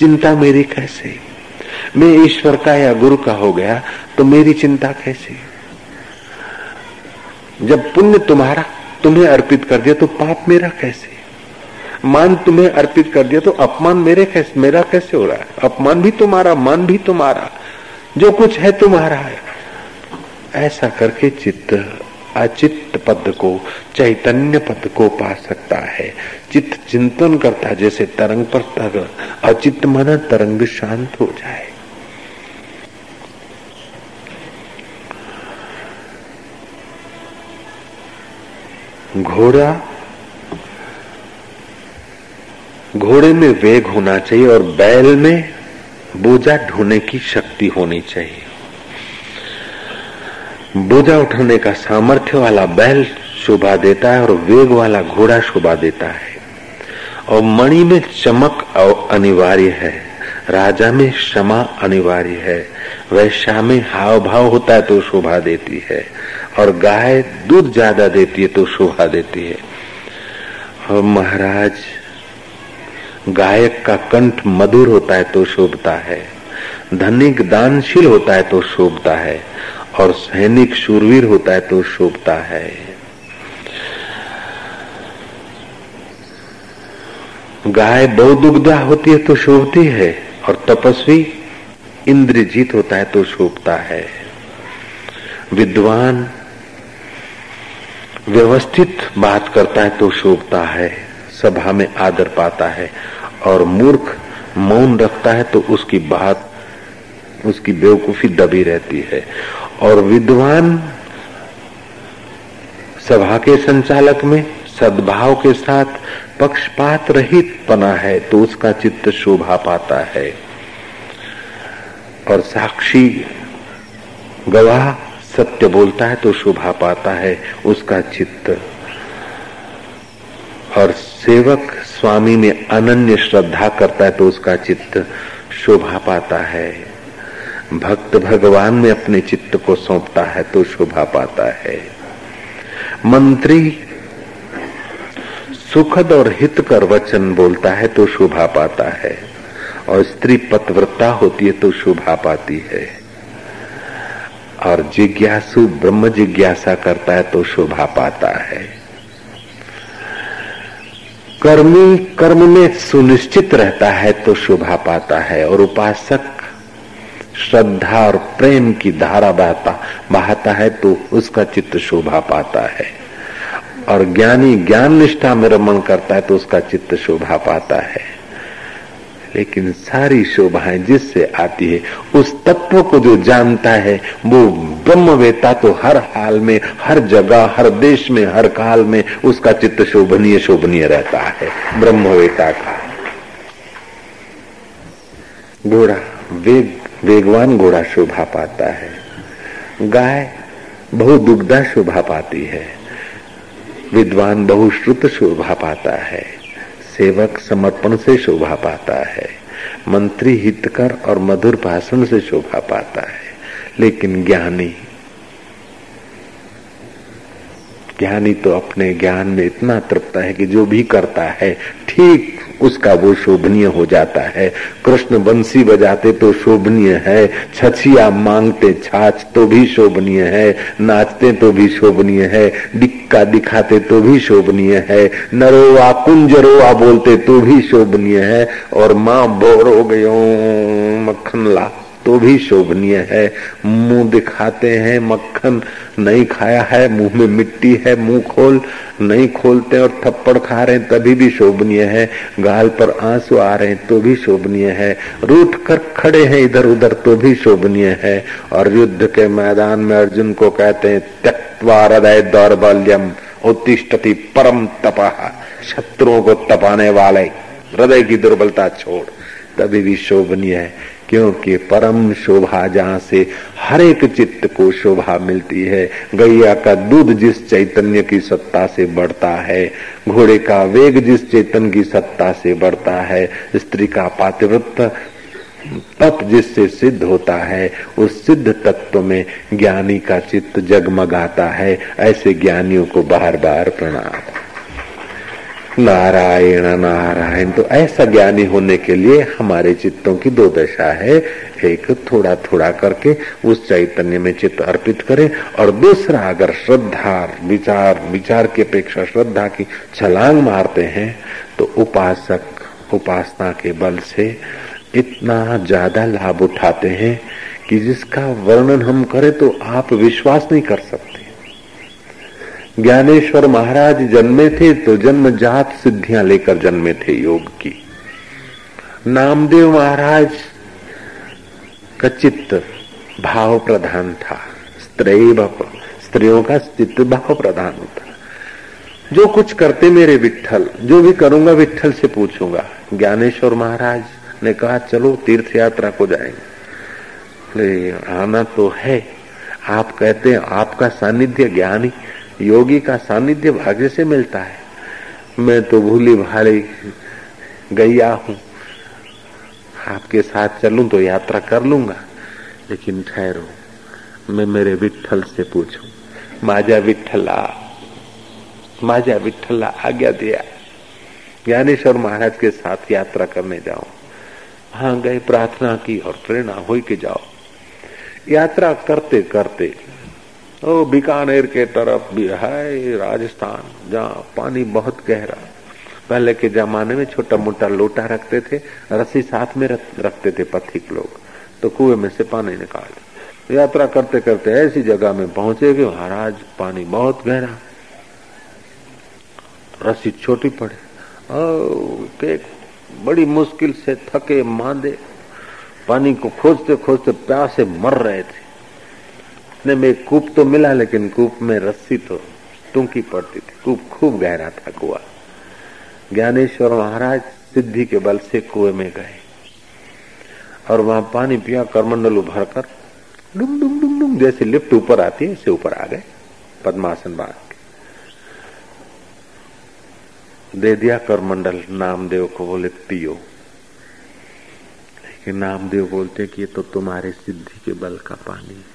चिंता मेरी कैसे मैं ईश्वर का या गुरु का हो गया तो मेरी चिंता कैसी? जब पुण्य तुम्हारा तुम्हें अर्पित कर दिया तो पाप मेरा कैसे? मान तुम्हें अर्पित कर दिया तो अपमान मेरे कैसे, मेरा कैसे हो रहा है? अपमान भी तुम्हारा, मान भी तुम्हारा, जो कुछ है तुम्हारा है। ऐसा करके चित्त अचित्त पद को, चैतन्य पद को पा सकता है। चित्त चिंतन करता जैसे तरंग पर तर अचित मन तरंग शांत हो जाए। घोड़ा, घोड़े में वेग होना चाहिए और बैल में बोझा ढोने की शक्ति होनी चाहिए। बोझा उठाने का सामर्थ्य वाला बैल शोभा देता है और वेग वाला घोड़ा शोभा देता है। और मणि में चमक अनिवार्य है। राजा में क्षमा अनिवार्य है। वैश्या में हाव भाव होता है तो शोभा देती है। और गाय दूध ज़्यादा देती है तो शोभा देती है। और महाराज, गायक का कंठ मधुर होता है तो शोभता है। धनिक दानशील होता है तो शोभता है। और सैनिक शूरवीर होता है तो शोभता है। गाय बहुदुग्धा होती है तो शोभती है और तपस्वी इंद्रजीत होता है तो शोभता है। विद्वान व्यवस्थित बात करता है तो शोभता है, सभा में आदर पाता है और मूर्ख मौन रखता है तो उसकी बात, उसकी बेवकूफ़ी दबी रहती है। और विद्वान सभा के संचालक में सद्भाव के साथ पक्षपात रहित पना है तो उसका चित्त शोभा पाता है। और साक्षी गवाह सत्य बोलता है तो शोभा पाता है उसका चित्त। और सेवक स्वामी में अनन्य श्रद्धा करता है तो उसका चित्त शोभा पाता है। भक्त भगवान में अपने चित्त को सौंपता है तो शोभा पाता है। मंत्री सुखद और हितकर वचन बोलता है तो शोभा पाता है। और स्त्री पतव्रता होती है तो शोभा पाती है। और जिज्ञासु ब्रह्म जिज्ञासा करता है तो शोभा पाता है। कर्मी कर्म में सुनिश्चित रहता है तो शोभा पाता है और उपासक श्रद्धा और प्रेम की धारा बहता, बहाता है तो उसका चित्त शोभा पाता है। और ज्ञानी ज्ञान निष्ठा में रमण करता है तो उसका चित्त शोभा पाता है। लेकिन सारी शोभाएँ जिससे आती है, उस तत्व को जो जानता है, वो ब्रह्मवेता तो हर हाल में, हर जगह, हर देश में, हर काल में उसका चित्त शोभनीय शोभनीय रहता है, ब्रह्मवेता का। घोड़ा, वेग वेगवान घोड़ा शोभा पाता है। गाय बहु दुग्धा शोभा पाती है। विद्वान बहुश्रुत शोभा पाता है। सेवक समर्पण से शोभा पाता है। मंत्री हितकर और मधुर भाषण से शोभा पाता है। लेकिन ज्ञानी ज्ञानी तो अपने ज्ञान में इतना तृप्त है कि जो भी करता है, ठीक उसका वो शोभनीय हो जाता है। कृष्ण बंसी बजाते तो शोभनीय है। छछिया मांगते छाछ तो भी शोभनीय है। नाचते तो भी शोभनीय है। डिक्का दिखाते तो भी शोभनीय है। नरोवा कुंजरोवा बोलते तो भी शोभनीय है। और माँ बोर हो गयो मक्खन ला तो भी शोभनीय है। मुँह दिखाते हैं, मक्खन नहीं खाया है, मुँह में मिट्टी है, मुँह खोल नहीं खोलते और थप्पड़ खा रहे हैं, तभी भी शोभनीय है। गाल पर आँसू आ रहे हैं तो भी शोभनीय है। रूठ कर खड़े हैं इधर उधर तो भी शोभनीय है। और युद्ध के मैदान में अर्जुन को कहते हैं त्यक्वा हृदय दौर्बल्यम उत्तिष्ठति परम तपा, शत्रुओं को तपाने वाले, हृदय की दुर्बलता छोड़। तभी भी शोभनीय है। क्योंकि परम शोभा जहाँ से हर एक चित्त को शोभा मिलती है, गैया का दूध जिस चैतन्य की सत्ता से बढ़ता है, घोड़े का वेग जिस चेतन की सत्ता से बढ़ता है, स्त्री का पातिवृत्त तप जिससे सिद्ध होता है, उस सिद्ध तत्व में ज्ञानी का चित्त जगमगाता है, ऐसे ज्ञानियों को बार बार प्रणाम। नारायण नारायण। तो ऐसा ज्ञानी होने के लिए हमारे चित्तों की दो दशा है। एक थोड़ा थोड़ा करके उस चैतन्य में चित्त अर्पित करें और दूसरा अगर श्रद्धा विचार विचार की अपेक्षा श्रद्धा की छलांग मारते हैं तो उपासक, उपासना के बल से इतना ज़्यादा लाभ उठाते हैं कि जिसका वर्णन हम करें तो आप विश्वास नहीं कर सकते। ज्ञानेश्वर महाराज जन्मे थे तो जन्म जात सिद्धियाँ लेकर जन्मे थे योग की। नामदेव महाराज का चित्त भाव प्रधान था स्त्री स्त्रियों का चित्त भाव प्रधान होता। जो कुछ करते मेरे विठल जो भी करूँगा विठल से पूछूँगा। ज्ञानेश्वर महाराज ने कहा, चलो तीर्थ यात्रा को जाएँगे। आना तो है। आप कहते हैं, आपका सानिध्य ज्ञानी योगी का सानिध्य भाग्य से मिलता है। मैं तो भूली भाली गैया हूँ। आपके साथ चलूँ तो यात्रा कर लूँगा, लेकिन ठहरो, मैं मेरे विठल से पूछूँ। माजा विठला माजा विठला आज्ञा दिया। ज्ञानेश्वर महाराज के साथ यात्रा करने जाओ। वहाँ गए प्रार्थना की और प्रेरणा हो के जाओ। यात्रा करते करते ओ बीकानेर के तरफ़ भी है राजस्थान जहाँ पानी बहुत गहरा पहले के जमाने में छोटा मोटा लोटा रखते थे रस्सी साथ में रखते थे पथिक लोग तो कुएँ में से पानी निकाल। यात्रा करते करते ऐसी जगह में पहुँचे कि महाराज पानी बहुत गहरा रस्सी छोटी पड़े। ओ, बड़ी मुश्किल से थके मांदे। पानी को खोजते खोजते प्यासे मर रहे थे। इतने में कूप तो मिला, लेकिन कूप में रस्सी तो टूकी पड़ती थी। कूप खूब गहरा था, कुआ। ज्ञानेश्वर महाराज सिद्धि के बल से कुएँ में गए। और वहाँ पानी पिया, करमंडल उभर कर डुम डुम डुम डुम, जैसे लिफ्ट ऊपर आती है ऐसे ऊपर आ गए, पद्मासन बाग दे दिया करमंडल, नामदेव को बोले, पियो। लेकिन नामदेव बोलते कि ये तो तुम्हारे सिद्धि के बल का पानी है।